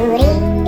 Ring.